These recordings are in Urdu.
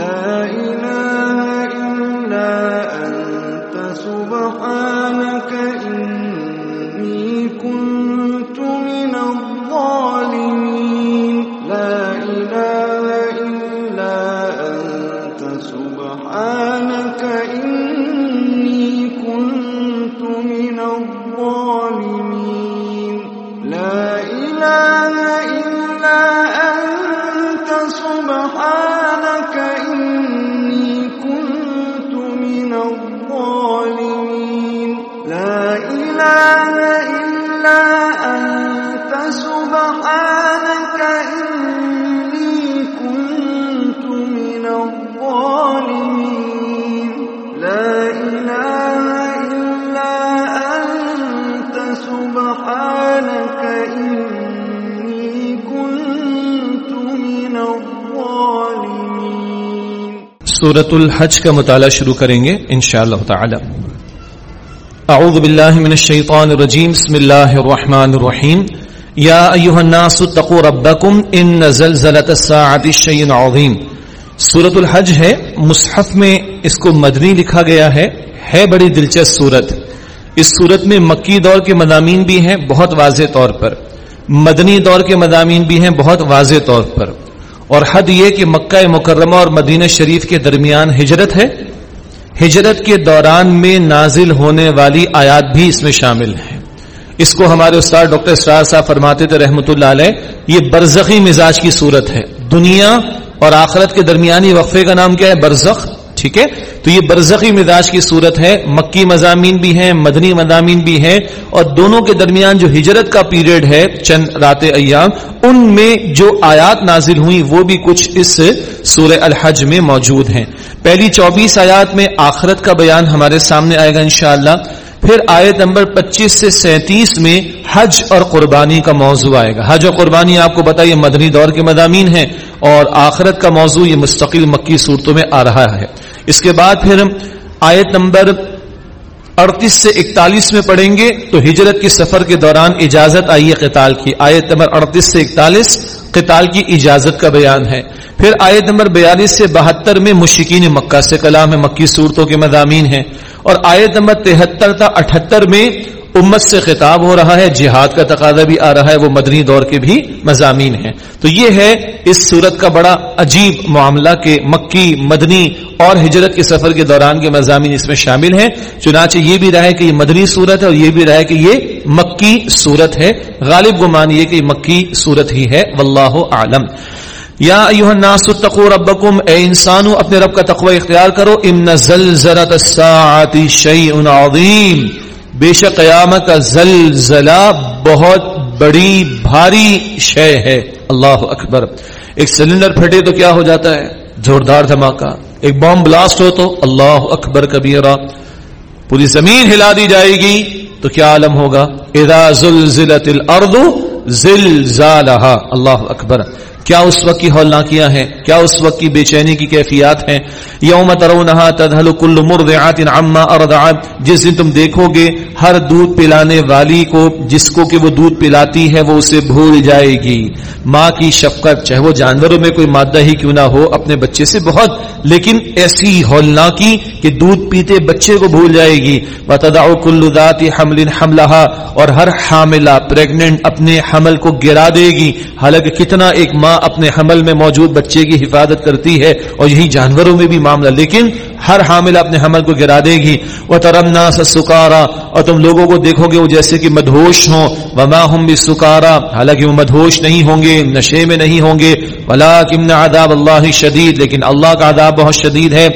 لا إله إلا أنت سبحانك سورت الحج کا مطالعہ شروع کریں گے انشاءاللہ تعالی. اعوذ باللہ من الشیطان الرجیم. بسم اللہ الرحمن الرحیم. یا ایها الناس اتقوا ربکم ان زلزلۃ الساعۃ شیء عظیم. سورت الحج ہے، مصحف میں اس کو مدنی لکھا گیا ہے ہے بڑی دلچسپ سورت. اس سورت میں مکی دور کے مضامین بھی ہیں، بہت واضح طور پر. مدنی دور کے مضامین بھی ہیں، بہت واضح طور پر. اور حد یہ کہ مکہ مکرمہ اور مدینہ شریف کے درمیان ہجرت ہے۔ ہجرت کے دوران میں نازل ہونے والی آیات بھی اس میں شامل ہیں۔ اس کو ہمارے استاد ڈاکٹر اسرار صاحب فرماتے تھے رحمۃ اللہ علیہ، یہ برزخی مزاج کی صورت ہے۔ دنیا اور آخرت کے درمیانی وقفے کا نام کیا ہے؟ برزخ۔ ٹھیک ہے؟ تو یہ برزخی مزاج کی صورت ہے، مکی مضامین بھی ہیں، مدنی مضامین بھی ہیں، اور دونوں کے درمیان جو ہجرت کا پیریڈ ہے چند رات ایام، ان میں جو آیات نازل ہوئی وہ بھی کچھ اس سورہ الحج میں موجود ہیں۔ پہلی چوبیس آیات میں آخرت کا بیان ہمارے سامنے آئے گا انشاءاللہ۔ پھر آیت نمبر پچیس سے سینتیس میں حج اور قربانی کا موضوع آئے گا۔ حج اور قربانی آپ کو بتائیے مدنی دور کے مضامین ہیں، اور آخرت کا موضوع یہ مستقل مکی صورتوں میں آ رہا ہے۔ اس کے بعد پھر آیت نمبر اڑتیس سے اکتالیس میں پڑھیں گے تو ہجرت کے سفر کے دوران اجازت آئی ہے قتال کی۔ آیت نمبر اڑتیس سے اکتالیس قتال کی اجازت کا بیان ہے۔ پھر آیت نمبر بیالیس سے بہتر میں مشکین مکہ سے کلام مکی صورتوں کے مضامین ہیں۔ اور آیت نمبر تہتر تا اٹھتر میں امت سے خطاب ہو رہا ہے، جہاد کا تقاضا بھی آ رہا ہے، وہ مدنی دور کے بھی مضامین ہیں۔ تو یہ ہے اس صورت کا بڑا عجیب معاملہ کہ مکی، مدنی اور ہجرت کے سفر کے دوران کے مضامین اس میں شامل ہیں۔ چنانچہ یہ بھی رہا ہے کہ یہ مدنی صورت ہے اور یہ بھی رہا ہے کہ یہ مکی صورت ہے۔ غالب گمان یہ کہ مکی صورت ہی ہے۔ واللہ عالم یا ایوہ الناس اتقوا ربکم، اے انسانو اپنے رب کا تقوی اختیار کرو۔ ان زلزلت الساعت شیء عظیم۔ بے شک قیامت کا زلزلہ بہت بڑی بھاری شے ہے۔ اللہ اکبر۔ ایک سلنڈر پھٹے تو کیا ہو جاتا ہے؟ زوردار دھماکہ۔ ایک بم بلاسٹ ہو تو اللہ اکبر کبیرہ۔ پوری زمین ہلا دی جائے گی۔ تو کیا عالم ہوگا؟ اذا زلزلت الارض زلزالہا۔ اللہ اکبر۔ کیا اس وقت کی ہولناکیاں ہیں؟ کیا اس وقت کی بے چینی کی کیفیات ہیں؟ یوم ترونہا تدھل کل مرضعات عما ارضعت جس دن تم دیکھو گے، ہر دودھ پلانے والی کو، جس کو کہ وہ دودھ پلاتی ہے، وہ اسے بھول جائے گی۔ ماں کی شفقت، چاہے وہ جانوروں میں کوئی مادہ ہی کیوں نہ ہو، اپنے بچے سے بہت، لیکن ایسی ہولناکی کہ دودھ پیتے بچے کو بھول جائے گی۔ وتدع كل ذات حمل حملها۔ اور ہر حاملہ پریگننٹ اپنے حمل کو گرا دے گی۔ حالانکہ کتنا ایک ماں اپنے حمل میں موجود بچے کی حفاظت کرتی ہے اور یہی جانوروں میں بھی معاملہ، لیکن ہر حاملہ اپنے حمل کو گرا دے گی۔ وہ ترمنا سکارا اور تم لوگوں کو دیکھو گے وہ جیسے کہ مدھوش ہوں۔ وما ہم بھی سکارا حالانکہ وہ مدھوش نہیں ہوں گے، نشے میں نہیں ہوں گے۔ ولا کمن عذاب اللہ شدید لیکن اللہ کا عذاب بہت شدید ہے۔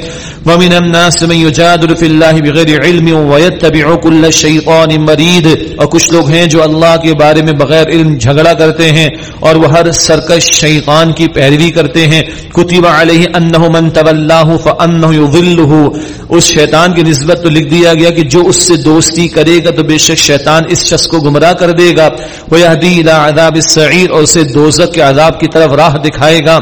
ومن الناس من يجادل في الله بغير علم ويتبع كل شيطان مريد۔ اور کچھ لوگ ہیں جو اللہ کے بارے میں بغیر علم جھگڑا کرتے ہیں اور وہ ہر سرکش شیطان کی پیروی کرتے ہیں۔ کتب علیہ انہ من تولاه فانه يضله اس شیطان کی نسبت تو لکھ دیا گیا کہ جو اس سے دوستی کرے گا تو بے شک شیطان اس شخص کو گمراہ کر دے گا۔ ويهدي الى عذاب السعیر اور اسے دوزخ کے عذاب کی طرف راہ دکھائے گا۔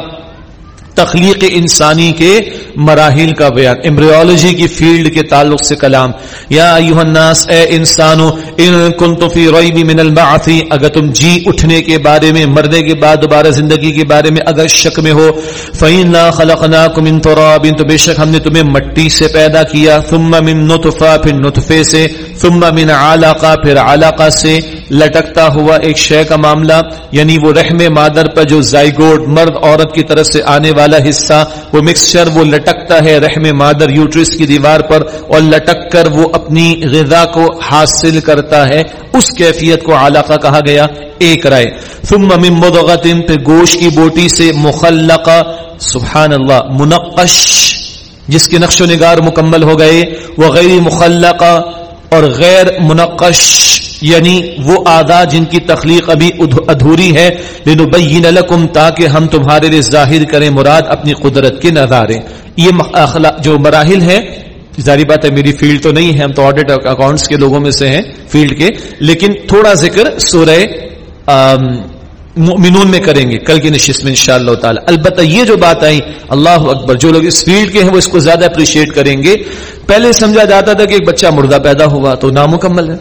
تخلیق انسانی کے مراحل کا بیان امبریولوجی کی فیلڈ کے تعلق سے کلام۔ یا ایوہ الناس، اے انسانو، ان کنتو فی ریب من البعث، اگر تم جی اٹھنے کے بارے میں، مرنے کے بعد دوبارہ زندگی کے بارے میں اگر شک میں ہو، فَإِنَّا خَلَقْنَاكُمْ مِن تُرَابٍ، تو بے شک ہم نے تمہیں مٹی سے پیدا کیا، ثم من نطفہ پھر نطفے سے، ثم من علاقہ پھر علاقہ سے لٹکتا ہوا ایک شے کا معاملہ یعنی وہ رحم مادر پر جو زائگوڈ مرد، عورت کی طرف سے آنے والا والا حصہ، وہ مکسچر وہ لٹکتا ہے رحم مادر یوٹرس کی دیوار پر اور لٹک کر وہ اپنی غذا کو حاصل کرتا ہے۔ اس کیفیت کو علاقہ کہا گیا، ایک رائے۔ ثم من مضغت پہ گوشت کی بوٹی سے مخلقہ سبحان اللہ منقش، جس کے نقش و نگار مکمل ہو گئے۔ وہ غیر مخلقہ اور غیر منقش یعنی وہ آدھا جن کی تخلیق ابھی ادھوری ہے، لنبین لکم تاکہ ہم تمہارے لیے ظاہر کریں، مراد اپنی قدرت کے نظارے۔ یہ جو مراحل ہے ظاہری بات ہے میری فیلڈ تو نہیں ہے، ہم تو آڈٹ اکاؤنٹس کے لوگوں میں سے ہیں، فیلڈ کے، لیکن تھوڑا ذکر سورہ مؤمنون میں کریں گے، کل کی نشست میں انشاءاللہ تعالی۔ البتہ یہ جو بات آئی، اللہ اکبر، جو لوگ اس فیلڈ کے ہیں وہ اس کو زیادہ اپریشیٹ کریں گے۔ پہلے سمجھا جاتا تھا کہ ایک بچہ مردہ پیدا ہوا تو نامکمل ہے،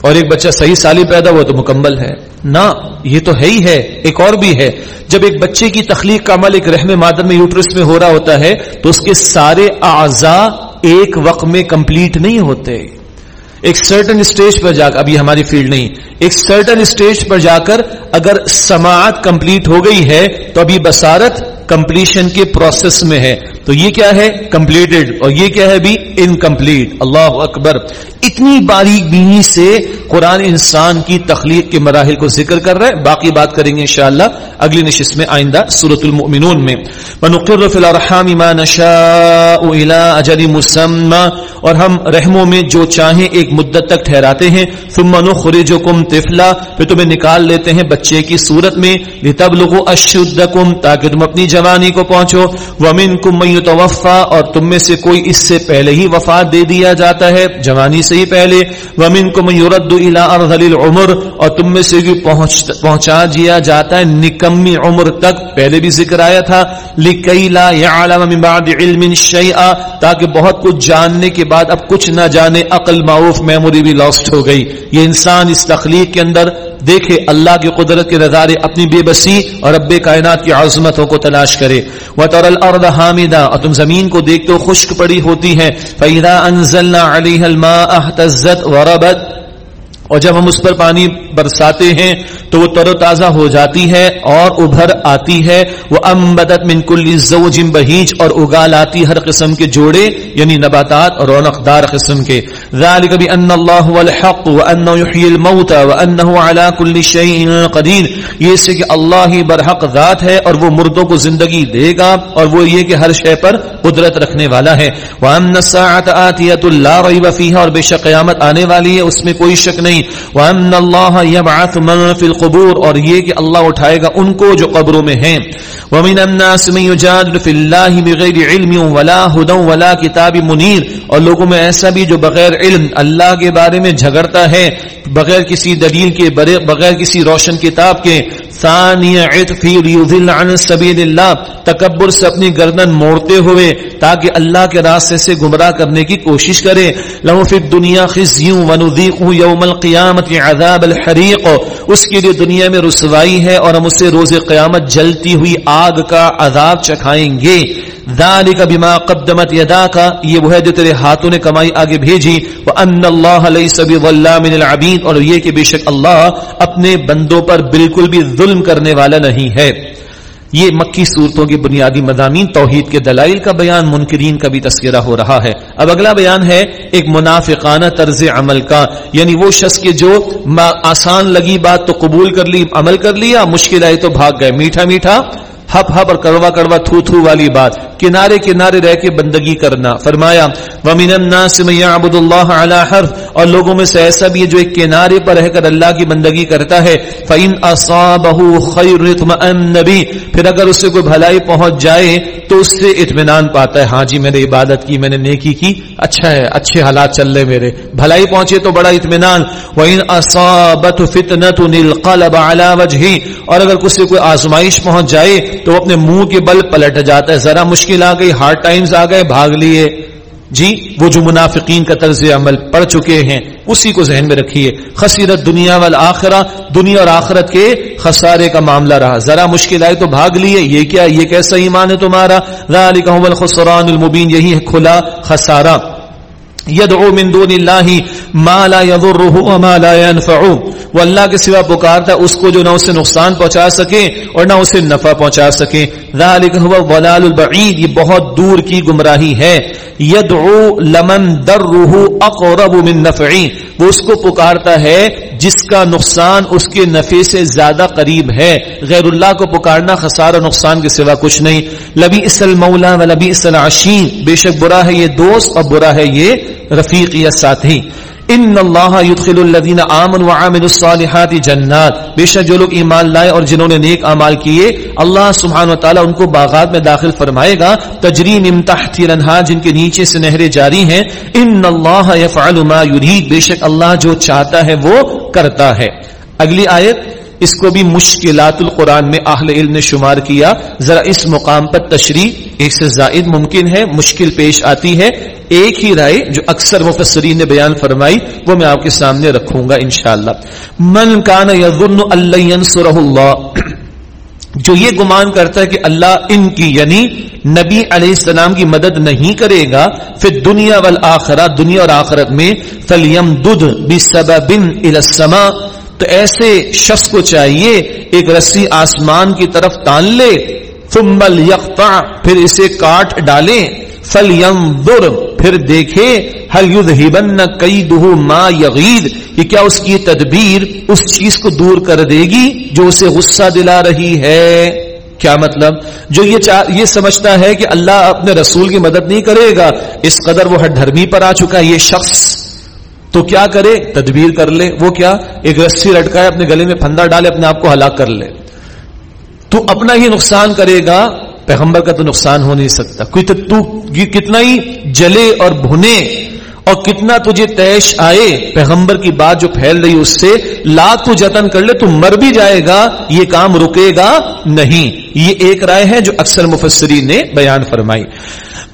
اور ایک بچہ صحیح سالی پیدا ہوا تو مکمل ہے۔ نہ، یہ تو ہے ہی ہے، ایک اور بھی ہے۔ جب ایک بچے کی تخلیق کا عمل ایک رحم مادر میں، یوٹرس میں ہو رہا ہوتا ہے تو اس کے سارے اعضاء ایک وقت میں کمپلیٹ نہیں ہوتے۔ ایک سرٹن اسٹیج پر جا کر ابھی ہماری فیلڈ نہیں. ایک سرٹن اسٹیج پر جا کر اگر سماعت کمپلیٹ ہو گئی ہے تو ابھی بسارت کمپلیشن کے پروسیس میں ہے. تو یہ کیا ہے? کمپلیٹڈ اور یہ کیا ہے بھی انکمپلیٹ اللہ اکبر. اتنی باریک بینی سے قرآن انسان کی تخلیق کے مراحل کو ذکر کر رہا ہے. باقی بات کریں گے انشاءاللہ اگلی نشست میں آئندہ سورت المؤمنون میں. ونقر فی الارحام ما نشاء الى اجل مسمى. اور ہم رحموں میں جو چاہیں ایک مدت تک ٹھہراتے ہیں. ثم نخرجکم طفلا. پھر تمہیں نکال لیتے ہیں بچے کی صورت میں. لتبلغوا اشدکم تاکہ تم اپنی جوانی کو پہنچو۔ ومنکم من یتوفى اور تم میں سے کوئی اس سے پہلے ہی وفات دے دیا جاتا ہے۔ جوانی سے ہی پہلے۔ ومنکم یرد الى ارذل العمر اور تم میں سے بھی پہنچا دیا جاتا ہے نکمی عمر تک۔ پہلے بھی ذکر آیا تھا۔ لکی لا يعلم من بعد علم شیئا تاکہ بہت کچھ جاننے کے بعد اب کچھ نہ جانے۔ عقل معروف میموری بھی لاسٹ ہو گئی۔ یہ انسان اس تخلیق کے اندر دیکھے اللہ کی قدرت کے نظارے اپنی بے بسی اور رب کائنات کی عظمتوں کو تلاش کرے۔ وتر الارض اور تم زمین کو دیکھتے ہو خشک پڑی ہوتی ہے فَإِذَا أَنزَلْنَا عليها الْمَاءَ اهتزت وربت اور جب ہم اس پر پانی برساتے ہیں تو وہ تر و تازہ ہو جاتی ہے اور ابھر آتی ہے۔ وہ امبدت من کل زوج بہیج اور اگا لاتی ہر قسم کے جوڑے یعنی نباتات اور رونق دار قسم کے۔ ذالک بان اللہ الحق وانه يحيي الموتى وانه على كل شيء قدير۔ یہ سے کہ اللہ ہی برحق ذات ہے اور وہ مردوں کو زندگی دے گا اور وہ یہ کہ ہر شے پر قدرت رکھنے والا ہے۔ وان الساعه اتيه لا ريب فيها اور بے شک قیامت آنے والی ہے، اس میں کوئی شک نہیں۔ وَأَنَّ اللَّهَ يَبْعَثُ مَن فِي الْقُبُورِ اور یہ کہ اللہ اٹھائے گا ان کو جو قبروں میں ہیں۔ وَمِنَ النَّاسِ مَن يُجَادِلُ فِي اللَّهِ بِغَيْرِ عِلْمٍ وَلَا هُدًى وَلَا كِتَابٍ مُنِيرٍ۔ اور لوگوں میں ایسا بھی جو بغیر علم اللہ کے بارے میں جھگڑتا ہے، بغیر کسی دلیل کے، بغیر کسی روشن کتاب کے ثانی عطفی لیذل عن سبیل اللہ تکبر سے اپنی گردن موڑتے ہوئے تاکہ اللہ کے راستے سے گمراہ کرنے کی کوشش کرے۔ لہو فی الدنیا خزی ونذیقہ یوم القیامت عذاب الحریق۔ اس کے لیے دنیا میں رسوائی ہے اور ہم اسے روز قیامت جلتی ہوئی آگ کا عذاب چکھائیں گے۔ ذالک بما قدمت یداک یہ وہ ہے جو تیرے ہاتھوں نے کمائی آگے بھیجی۔ وان اللہ لیس بظلام للعبید اور یہ کہ بے شک اللہ اپنے بندوں پر بالکل بھی ظلم کرنے والا نہیں ہے۔ یہ مکی صورتوں کی بنیادی مضامین توحید کے دلائل کا بیان، منکرین کا بھی تذکرہ ہو رہا ہے۔ اب اگلا بیان ہے ایک منافقانہ طرز عمل کا یعنی وہ شخص کے جو آسان لگی بات تو قبول کر لی، عمل کر لیا، مشکل آئی تو بھاگ گئے، میٹھا میٹھا ہپ ہپ اور کڑوا کڑوا تھو تھو والی بات، کنارے کنارے رہ کے بندگی کرنا۔ فرمایا، وَمِنَ النَّاسِ مَن يَعْبُدُ اللَّهَ عَلَى حَرْفٍ اور لوگوں میں سے ایسا بھی ہے جو ایک کنارے پر رہ کر اللہ کی بندگی کرتا ہے۔ فعین نبی پھر اگر اس سے کوئی بھلائی پہنچ جائے تو اس سے اطمینان پاتا ہے۔ ہاں جی میں نے عبادت کی، میں نے نیکی کی۔ اچھا ہے، اچھے حالات چل رہے میرے۔ بھلائی پہنچے تو بڑا اطمینان۔ اور اگر کسی کوئی آزمائش پہنچ جائے تو اپنے منہ کے بل پلٹ جاتا ہے۔ ذرا مشکل آ گئی ہارڈ ٹائمز آ گئے، بھاگ لیے۔ جی وہ جو منافقین کا طرز عمل پڑ چکے ہیں، اسی کو ذہن میں رکھیے۔ خصیرت دنیا والا دنیا اور آخرت کے خسارے کا معاملہ رہا۔ ذرا مشکل آئے تو بھاگ لیے، یہ کیا، یہ کیسا ایمان ہے تمہارا؟ الخسران المبین، یہی ہے کھلا خسارہ۔ یدعو من دون اللہ ما لا يضره وما لا ينفعه وہ اللہ کے سوا پکارتا اس کو جو نہ اسے نقصان پہنچا سکے اور نہ اسے نفع پہنچا سکے. ذالک هو الضلال البعید. یہ بہت دور کی گمراہی ہے. یدعو لمن دره اقرب من نفعی. وہ اس کو پکارتا ہے جس کا نقصان اس کے نفع سے زیادہ قریب ہے. غیر اللہ کو پکارنا خسارہ نقصان کے سوا کچھ نہیں. لبی اسل مولا و لبی اسل عشین بے شک برا ہے یہ دوست اور برا ہے یہ رفیق یا ساتھی ان اللہ يدخل الذين امنوا وعملوا الصالحات جنات. بے شک جو لوگ ایمان لائے اور جنہوں نے نیک اعمال کیے، اللہ سبحانہ وتعالی ان کو باغات میں داخل فرمائے گا۔ تجری من تحت الانہار جن کے نیچے سے نہریں جاری ہیں۔ ان اللہ يفعل ما يريد۔ بے شک اللہ جو چاہتا ہے وہ کرتا ہے۔ اگلی آیت اس کو بھی مشکلات القرآن میں اہل علم نے شمار کیا۔ ذرا اس مقام پر تشریح ایک سے زائد ممکن ہے، مشکل پیش آتی ہے۔ ایک ہی رائے جو اکثر مفسرین نے بیان فرمائی، وہ میں آپ کے سامنے رکھوں گا انشاءاللہ۔ من کان یظن اللہ ینصرہ اللہ، جو یہ گمان کرتا ہے کہ اللہ ان کی یعنی نبی علیہ السلام کی مدد نہیں کرے گا پھر دنیا والآخرہ، دنیا اور آخرت میں، فلیم دد بسبب الى السماء تو ایسے شخص کو چاہیے ایک رسی آسمان کی طرف تان لے فمبل یقتا پھر اسے کاٹ ڈالے فل پھر دیکھے ہل یدھبن کئی دہ ما یغید کہ کیا اس کی تدبیر اس چیز کو دور کر دے گی جو اسے غصہ دلا رہی ہے؟ کیا مطلب؟ جو یہ چاہ، یہ سمجھتا ہے کہ اللہ اپنے رسول کی مدد نہیں کرے گا، اس قدر وہ ہر دھرمی پر آ چکا یہ شخص تو کیا کرے؟ تدبیر کر لے۔ وہ کیا؟ ایک رسی لٹکائے، اپنے گلے میں پھندا ڈالے، اپنے آپ کو ہلاک کر لے۔ تو اپنا ہی نقصان کرے گا۔ پیغمبر کا تو نقصان ہو نہیں سکتا۔ کوئی تو کتنا ہی جلے اور بھنے اور کتنا تجھے تیش آئے۔ پیغمبر کی بات جو پھیل رہی اس سے لاکھ تو جتن کر لے تو مر بھی جائے گا۔ یہ کام رکے گا نہیں۔ یہ ایک رائے ہے جو اکثر مفسرین نے بیان فرمائی۔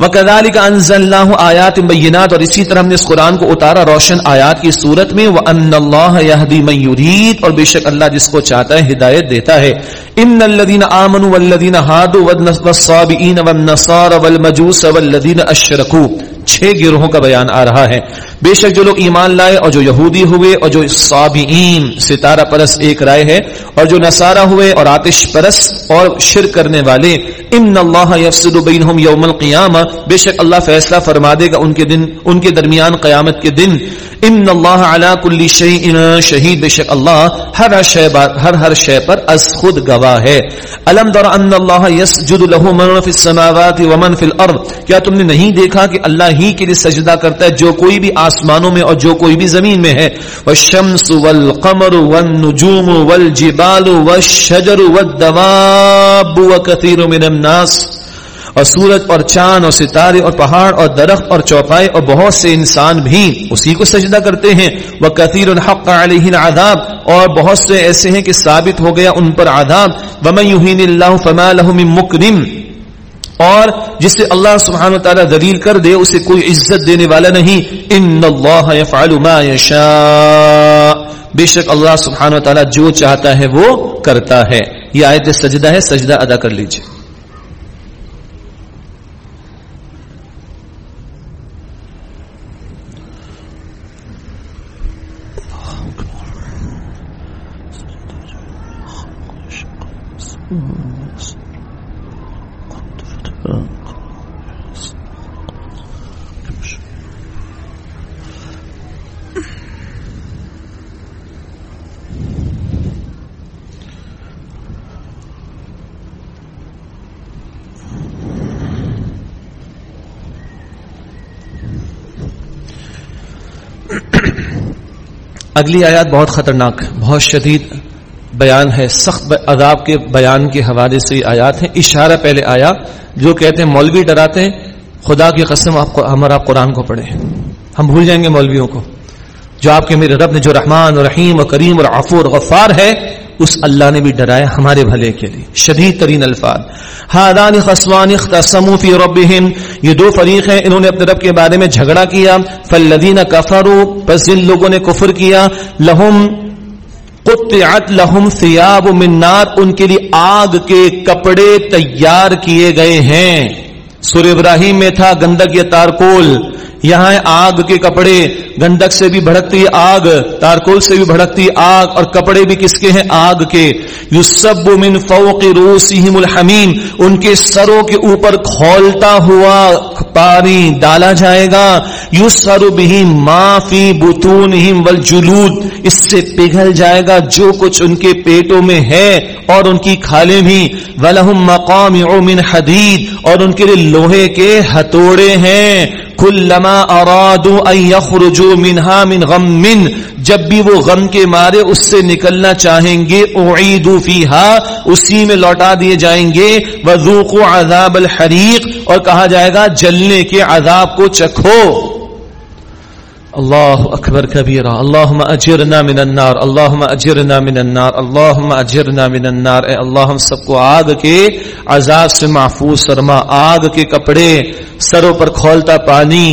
وکدالی کا انزل اللہ آیات بینات، اور اسی طرح ہم نے اس قرآن کو اتارا روشن آیات کی صورت میں، وَأَنَّ اللَّهَ يَهْدِي مَن يُرِيدُ، اور بے شک اللہ جس کو چاہتا ہے ہدایت دیتا ہے۔ ان الذين امنوا والذين هادوا والصابئين والنصارى والمجوس والذين اشركوا چھ گروہوں کا بیان آ رہا ہے۔ بے شک جو لوگ ایمان لائے اور جو یہودی ہوئے اور جو صابئین، ستارہ پرس ایک رائے ہے، اور جو نصارہ ہوئے اور آتش پرس اور شرک کرنے والے، ان اللہ یفصل بینہم یوم القیامہ، بے شک اللہ فیصلہ فرما دے گا ان کے دن، ان کے درمیان قیامت کے دن۔ ان اللہ علی کل شیء شہید، بے شک اللہ ہر شے ہر ہر شے پر از خود گواہ ہے۔ الم در ان اللہ یسجد له من فی السماوات ومن فی الارض۔ کیا تم نے نہیں دیکھا کہ اللہ ہی کے لیے سجدہ کرتا ہے؟ جو کوئی بھی آسمانوں میں اور جو کوئی بھی زمین میں ہے۔ والشمس والقمر والنجوم والجبال والشجر والدواب وكثير من الناس۔ اور سورج اور چاند اور ستارے اور پہاڑ اور درخت اور چوپائے اور بہت سے انسان بھی اسی کو سجدہ کرتے ہیں۔ وہ کثیر الحق علیہ عذاب اور بہت سے ایسے ہیں کہ ثابت ہو گیا ان پر عذاب۔ ومن یہین اللہ فما له من مکرم اور جسے اللہ سبحانہ تعالیٰ دلیل کر دے، اسے کوئی عزت دینے والا نہیں۔ ان اللہ يفعل ما يشاء۔ بے شک اللہ سبحانہ تعالیٰ جو چاہتا ہے وہ کرتا ہے۔ یہ آیت سجدہ ہے، سجدہ ادا کر لیجیے اگلی آیات بہت خطرناک، بہت شدید بیان ہے، سخت عذاب کے بیان کے حوالے سے آیات ہیں۔ اشارہ پہلے آیا جو کہتے ہیں مولوی ڈراتے ہیں، خدا کی قسم آپ کو، ہمارا قرآن کو پڑھے ہم بھول جائیں گے مولویوں کو۔ جو آپ کے میرے رب نے، جو رحمان اور رحیم اور کریم اور عفور غفار ہے اس اللہ نے بھی ڈرایا ہمارے بھلے کے لیے۔ شدید ترین الفاظ۔ ہادان خسوان فی ربہم یہ دو فریق ہیں، انہوں نے اپنے رب کے بارے میں جھگڑا کیا۔ فالذین کفروا، پس جن لوگوں نے کفر کیا لہم قطعت لہم ثیاب من نار، ان کے لیے آگ کے کپڑے تیار کیے گئے ہیں۔ سور ابراہیم میں تھا گندک یا تارکول۔ یہاں آگ کے کپڑے، گندک سے بھی بھڑکتی آگ، تارکول سے بھی بھڑکتی آگ، اور کپڑے بھی کس کے ہیں؟ آگ کے۔ یو سب من فوق روسیم الحمیم، ان کے سروں کے اوپر کھولتا ہوا پانی ڈالا جائے گا۔ یو سر بھی معافی بتون ول اس سے پگھل جائے گا جو کچھ ان کے پیٹوں میں ہے، اور ان کی کھالیں بھی۔ ولہم مقام من حدید اور ان کے لیے لوہے کے ہتوڑے ہیں۔ کلما ارادو ان یخرجو منہا من غم من جب بھی وہ غم کے مارے اس سے نکلنا چاہیں گے، اعیدو فیہا، اسی میں لوٹا دیے جائیں گے، وذوقوا عذاب الحریق، اور کہا جائے گا، جلنے کے عذاب کو چکھو۔ اللہ اکبر کبیرہ اللہم اجرنا من النار اللہم اجرنا من النار اللہم اجرنا من النار اے اللہ ہم سب کو آگ کے عذاب سے محفوظ فرما آگ کے کپڑے سروں پر کھولتا پانی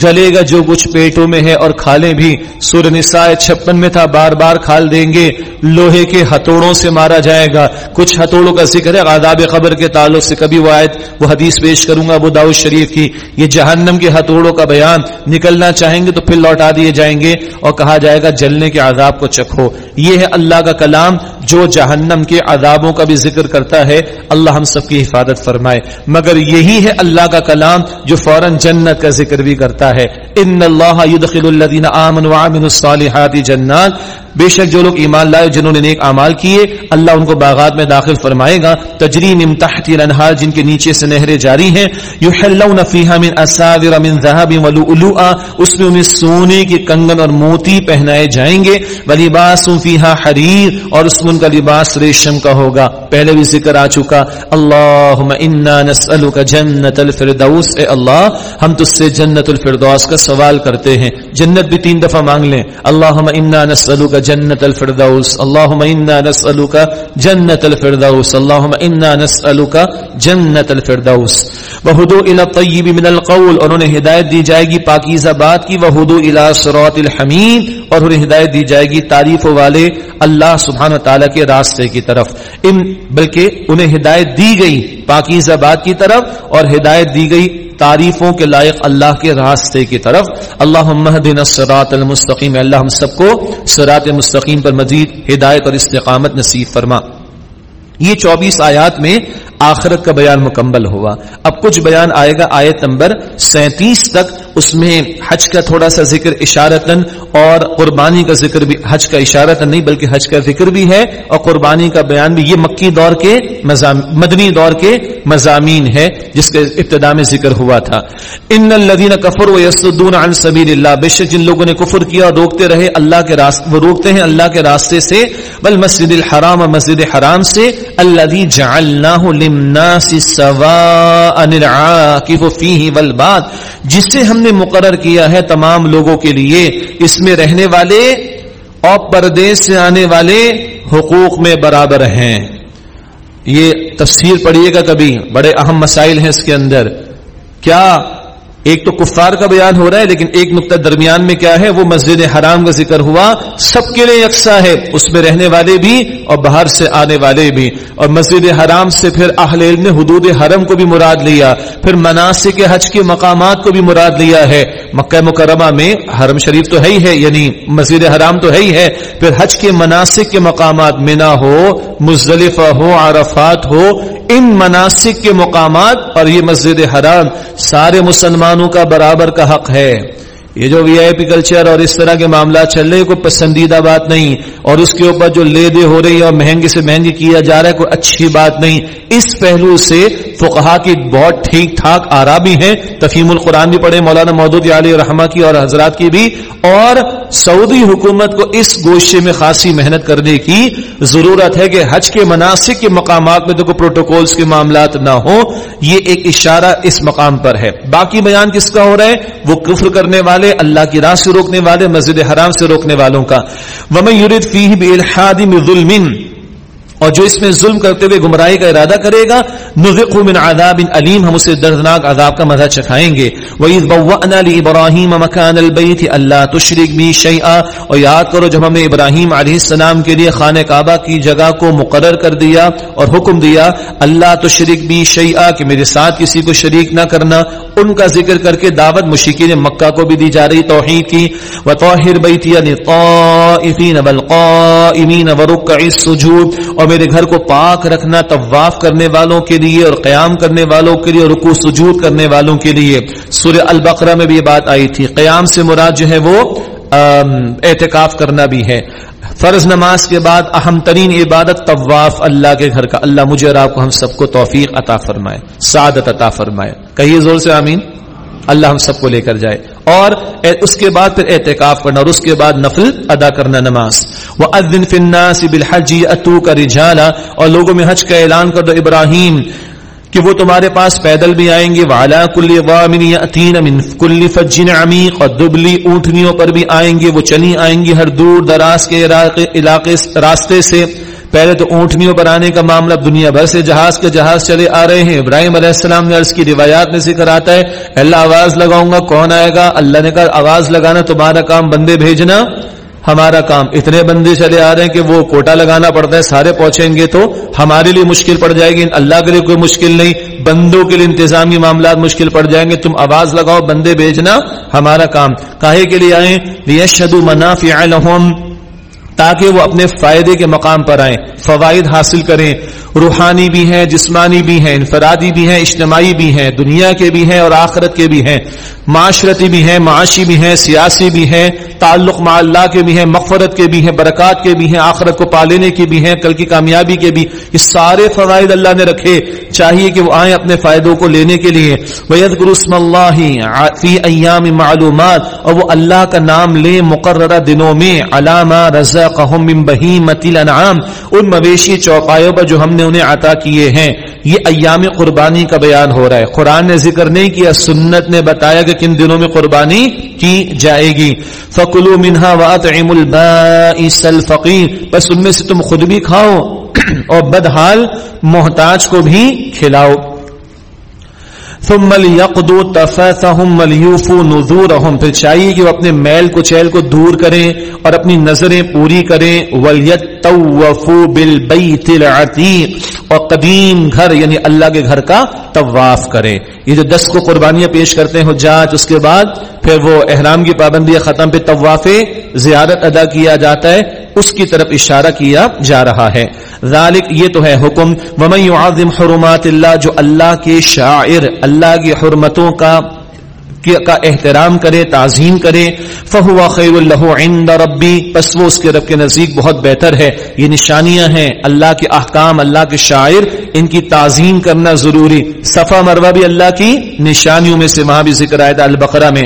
جلے گا جو کچھ پیٹوں میں ہے اور کھالے بھی سور نساء چھپن میں تھا بار بار کھال دیں گے لوہے کے ہتھوڑوں سے مارا جائے گا کچھ ہتھوڑوں کا ذکر ہے آداب خبر کے تعلق سے کبھی وہ آیت وہ حدیث پیش کروں گا وہ داؤد شریف کی یہ جہنم کے ہتھوڑوں کا بیان نکلنا چاہیں گے تو پھر لوٹا دیے جائیں گے اور کہا جائے گا جلنے کے عذاب کو چکھو۔ یہ ہے اللہ کا کلام جو جہنم کے عذابوں کا بھی ذکر کرتا ہے، اللہ ہم سب کی حفاظت فرمائے۔ مگر یہی ہے اللہ کا کلام جو فوراً جنت کا ذکر بھی کرتا ہے۔ ان اللہ يدخل الذين امنوا وعملوا الصالحات جنات۔ بے شک جو لوگ ایمان لائے، جنہوں نے نیک اعمال کیے، اللہ ان کو باغات میں داخل فرمائے گا۔ تجری من تحت الانہار، جن کے نیچے سے نہریں جاری ہیں۔ یحلون فیها من اساور من ذهب ولؤلؤا اس میں انہیں سونے کے کنگن اور موتی پہنائے جائیں گے۔ ولباس فیها حریر اور اس میں ان کا لباس ریشم کا ہوگا۔ پہلے بھی ذکر آ چکا۔ اللهم انا نسالک جنت الفردوس۔ اے اللہ، ہم تجھ سے جنت الفردوس کا سوال کرتے ہیں۔ جنت بھی تین دفعہ مانگ لیں۔ اللهم انا نسالک جنت الفردوس۔ اللهم انا نسالك جنت الفردوس۔ اللهم انا نسالك جنت الفردوس۔ وهدو الى الطيب من القول۔ اور انہیں ہدایت دی جائے گی پاکیزہ بات کی۔ وهدو الى صراط الحمید۔ اور انہیں ہدایت دی جائے گی تعریف والے اللہ سبحانہ تعالی تعالیٰ کے راستے کی طرف۔ ان بلکہ انہیں ہدایت دی گئی پاکیزہ بات کی طرف اور ہدایت دی گئی تعریفوں کے لائق اللہ کے راستے کی طرف۔ اللہ مہدن الصراط المستقیم اللہ ہم سب کو سرات مستقیم پر مزید ہدایت اور استقامت نصیب فرما۔ یہ چوبیس آیات میں آخرت کا بیان مکمل ہوا۔ اب کچھ بیان آئے گا آیت نمبر سینتیس تک۔ اس میں حج کا تھوڑا سا ذکر اشارتن اور قربانی کا ذکر بھی، حج کا اشارتن نہیں بلکہ حج کا ذکر بھی ہے اور قربانی کا بیان بھی۔ یہ مکی دور کے مدنی دور کے مضامین ہے جس کے ابتدا میں ذکر ہوا تھا۔ ان الذين كفروا ويصدون عن سبيل الله بے شک جن لوگوں نے کفر کیا اور روکتے رہے، اللہ کے راستے وہ روکتے ہیں اللہ کے راستے سے۔ بل مسجد الحرام اور مسجد حرام سے۔ الذي جعلناه سواء والباد جسے ہم نے مقرر کیا ہے تمام لوگوں کے لیے، اس میں رہنے والے اور پردیش سے آنے والے حقوق میں برابر ہیں۔ یہ تفسیر پڑھیے گا کبھی، بڑے اہم مسائل ہیں اس کے اندر۔ کیا ایک تو کفار کا بیان ہو رہا ہے، لیکن ایک نقطہ درمیان میں کیا ہے؟ وہ مسجد حرام کا ذکر ہوا، سب کے لیے یکساں ہے۔ اس میں رہنے والے بھی اور باہر سے آنے والے بھی۔ اور مسجد حرام سے پھر اہل علم نے حدود حرم کو بھی مراد لیا، پھر مناسب کے حج کے مقامات کو بھی مراد لیا ہے۔ مکہ مکرمہ میں حرم شریف تو ہے ہی ہے یعنی مسجد حرام تو ہے ہی ہے، پھر حج کے مناسب کے مقامات منا ہو، مزدلفہ ہو، عرفات ہو، ان مناسب کے مقامات اور یہ مسجد حرام سارے مسلمان مسلمانوں کا برابر کا حق ہے۔ یہ جو وی آئی پی کلچر اور اس طرح کے معاملات چل رہے کوئی پسندیدہ بات نہیں۔ اور اس کے اوپر جو لے دے ہو رہی ہے اور مہنگے سے مہنگے کیا جا رہا ہے، کوئی اچھی بات نہیں۔ اس پہلو سے فقہا کی بہت ٹھیک ٹھاک آرا بھی ہیں۔ تفیم القرآن بھی پڑھے مولانا مودود علی رحمہ کی اور حضرات کی بھی۔ اور سعودی حکومت کو اس گوشے میں خاصی محنت کرنے کی ضرورت ہے کہ حج کے مناسب کے مقامات میں تو کوئی پروٹوکولز کے معاملات نہ ہوں، یہ ایک اشارہ اس مقام پر ہے۔ باقی بیان کس کا ہو رہا ہے؟ وہ کفر کرنے والے، اللہ کی راہ سے روکنے والے، مسجد حرام سے روکنے والوں کا۔ ومن یرید فیہ بالحاد ظُلْمٍ اور جو اس میں ظلم کرتے ہوئے گمراہی کا ارادہ کرے گا نذقه من عذاب علیم ہم اسے دردناک عذاب کا مزہ چکھائیں گے۔ وَإِذْ بَوَّأْنَا لِإِبْرَاهِيمَ مَكَانَ الْبَيْتِ أَلَّا تُشْرِكْ بِي شَيْئًا۔ اور یاد کرو، جب ہم نے ابراہیم علیہ السلام کے لیے خانہ کعبہ کی جگہ کو مقرر کر دیا اور حکم دیا اللہ تشرک بی شیئا کہ میرے ساتھ کسی کو شریک نہ کرنا۔ ان کا ذکر کر کے دعوت مشکین مکہ کو بھی دی جا رہی، توحید کی۔ وَطَوْحِرْ بَيْتِيَ لِطَائِفِينَ وَالْقَائِمِينَ وَرُكَّعِ السُّجُودِ۔ اور میرے گھر کو پاک رکھنا، طواف کرنے والوں کے لیے اور قیام کرنے والوں کے لیے اور رکوع، سجود کرنے والوں کے لیے۔ سورہ البقرہ میں بھی یہ بات آئی تھی۔ قیام سے مراد جو ہے وہ اعتکاف کرنا بھی ہے۔ فرض نماز کے بعد اہم ترین عبادت طواف اللہ کے گھر کا۔ اللہ مجھے اور آپ کو ہم سب کو توفیق عطا فرمائے، سعادت عطا فرمائے۔ کہیے زور سے آمین۔ اللہ ہم سب کو لے کر جائے۔ اور اس کے بعد پھر احتکاف کرنا اور اس کے بعد نفل ادا کرنا نماز۔ وہ ادن فننا سبل حجی اتو کا رجالا۔ اور لوگوں میں حج کا اعلان کر دو ابراہیم کہ وہ تمہارے پاس پیدل بھی آئیں گے۔ والا کل من کل فجن عمیق اور دبلی اونٹنیوں پر بھی آئیں گے۔ وہ چلی آئیں گی ہر دور دراز کے علاقے راستے سے۔ پہلے تو اونٹنیوں پر آنے کا معاملہ دنیا بھر سے جہاز کے جہاز چلے آ رہے ہیں۔ ابراہیم علیہ السلام نے عرض کی، روایات میں ذکر آتا ہے اللہ آواز لگاؤں گا، کون آئے گا؟ اللہ نے کہا، آواز لگانا تمہارا کام، بندے بھیجنا ہمارا کام۔ اتنے بندے چلے آ رہے ہیں کہ وہ کوٹا لگانا پڑتا ہے، سارے پہنچیں گے تو ہمارے لیے مشکل پڑ جائے گی۔ اللہ کے لیے کوئی مشکل نہیں، بندوں کے لیے انتظامی معاملات مشکل پڑ جائیں گے۔ تم آواز لگاؤ، بندے بھیجنا ہمارا کام۔ کاہے کے لیے آئے شدو منافع لهم تاکہ وہ اپنے فائدے کے مقام پر آئیں فوائد حاصل کریں روحانی بھی ہیں جسمانی بھی ہیں انفرادی بھی ہیں اجتماعی بھی ہیں دنیا کے بھی ہیں اور آخرت کے بھی ہیں معاشرتی بھی ہیں معاشی بھی ہیں سیاسی بھی ہیں تعلق مع اللہ کے بھی ہیں مغفرت کے بھی ہیں برکات کے بھی ہیں آخرت کو پالنے کی بھی ہیں کل کی کامیابی کے بھی یہ سارے فوائد اللہ نے رکھے چاہیے کہ وہ آئیں اپنے فائدوں کو لینے کے لیے وید گرسم اللہ فی ایام معلومات اور وہ اللہ کا نام لیں مقررہ دنوں میں علامہ رضا قہم بہیمت الانعام، ان مویشی چوپایوں پر جو ہم نے انہیں عطا کیے ہیں۔ یہ ایام قربانی کا بیان ہو رہا ہے۔ قرآن نے ذکر نہیں کیا، سنت نے بتایا کہ کن دنوں میں قربانی کی جائے گی۔ فکلو منہا واطعم البائس الفقیر بس ان میں سے تم خود بھی کھاؤ اور بدحال محتاج کو بھی کھلاؤ۔ ثم ليقضوا وليوفوا نذورهم، پھر چاہیے کہ وہ اپنے میل کو، چیل کو دور کریں اور اپنی نظریں پوری کریں۔ وليطوفوا بالبيت العتيق اور قدیم گھر یعنی اللہ کے گھر کا طواف کریں۔ یہ جو دس کو قربانیاں پیش کرتے ہیں حجاج، اس کے بعد پھر وہ احرام کی پابندی ختم پہ طواف زیارت ادا کیا جاتا ہے۔ اس کی طرف اشارہ کیا جا رہا ہے۔ ذالک، یہ تو ہے حکم۔ ومن يعظم حرمات اللہ، جو اللہ کے شاعر، اللہ کی حرمتوں کا کا احترام کرے، تعظیم کرے فہو خیر اللہ عند ربی پس وہ اس کے رب کے نزدیک بہت بہتر ہے۔ یہ نشانیاں ہیں اللہ کے احکام، اللہ کے شاعر، ان کی تعظیم کرنا ضروری۔ صفا مروا بھی اللہ کی نشانیوں میں سے وہاں بھی ذکر آئے تھا البقرہ میں۔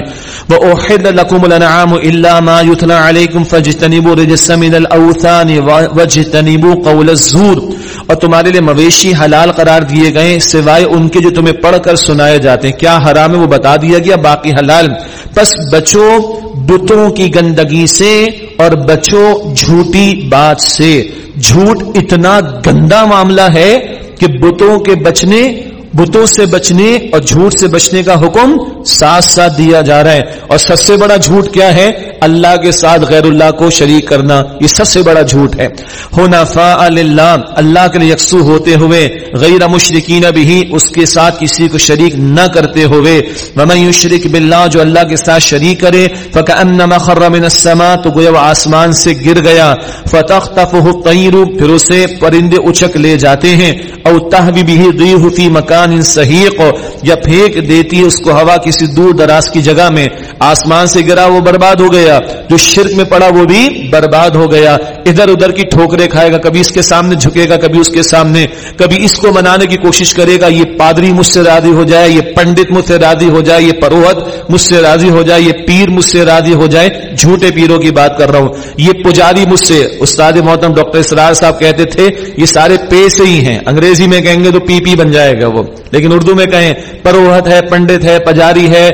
وَأُحِدَ لَكُمُ الْأَنْعَامُ إِلَّا مَا يُتْلَى عَلَيْكُمْ فَاجْتَنِبُوا رِجْسَ مِنَ الْأَوْثَانِ وَاجْتَنِبُوا قَوْلَ الزُّورِ۔ اور تمہارے لیے مویشی حلال قرار دیے گئے سوائے ان کے جو تمہیں پڑھ کر سنائے جاتے ہیں۔ کیا حرام ہے وہ بتا دیا گیا؟ باقی حلال۔ پس بچو بتوں کی گندگی سے اور بچو جھوٹی بات سے۔ جھوٹ اتنا گندا معاملہ ہے کہ بتوں کے بچنے، بتوں سے بچنے اور جھوٹ سے بچنے کا حکم ساتھ ساتھ دیا جا رہا ہے۔ اور سب سے بڑا جھوٹ کیا ہے؟ اللہ کے ساتھ غیر اللہ کو شریک کرنا۔ یہ سب سے بڑا جھوٹ ہے۔ ہونا اللہ اللہ کے لیے یکسو ہوتے ہوئے، غیر مشرقین بھی اس کے ساتھ کسی کو شریک نہ کرتے ہوئے۔ ومن شریک باللہ جو اللہ کے ساتھ شریک کرے فکأنما خر من السماء، تو گویا وہ آسمان سے گر گیا۔ فتخطفه الطير، پھر اسے پرندے اچک لے جاتے ہیں۔ او تهوي به الريح في مكان مکان یا پھینک دیتی اس کو ہوا کسی کسی دور دراز کی جگہ میں آسمان سے گرا وہ برباد ہو گیا، جو شرک میں پڑا وہ بھی برباد ہو گیا۔ ادھر ادھر کی ٹھوکرے کھائے گا، کبھی اس کے سامنے جھکے گا، کبھی اس کے سامنے، کبھی اس کو منانے کی کوشش کرے گا۔ یہ پادری مجھ سے راضی ہو جائے، یہ پنڈت مجھ سے راضی ہو جائے، یہ پروہت مجھ سے راضی ہو جائے، یہ پیر مجھ سے راضی ہو جائے۔ جھوٹے پیروں کی بات کر رہا ہوں۔ یہ پجاری مجھ سے، استاد محترم ڈاکٹر اسرار صاحب کہتے تھے، یہ سارے پے سے ہی ہیں۔ انگریزی میں کہیں گے تو پی پی بن جائے گا وہ۔ لیکن اردو میں کہیں، پروہت ہے، پنڈت ہے، پجاری ہے،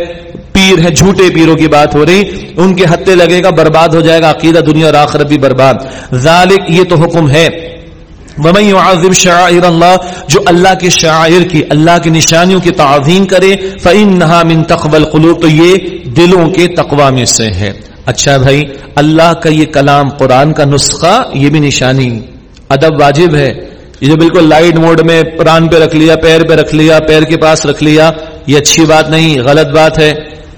پیر ہے، جھوٹے پیروں کی بات ہو رہی، ان کے ہتھے لگے گا، برباد ہو جائے گا، عقیدہ دنیا اور آخرت بھی برباد۔ ذالک یہ تو حکم ہے۔ ومن يعظم شعائر اللہ جو اللہ کے شاعر کی، اللہ کی نشانیوں کی تعظیم کرے، فإنها من تقوى القلوب، تو یہ دلوں کے تقوی میں سے ہے۔ اچھا بھائی، اللہ کا یہ کلام قرآن کا نسخہ، یہ بھی نشانی، ادب واجب ہے۔ یہ جو بالکل لائٹ موڈ میں پران پہ رکھ لیا، پیر پہ رکھ لیا، پیر کے پاس رکھ لیا، یہ اچھی بات نہیں، غلط بات ہے۔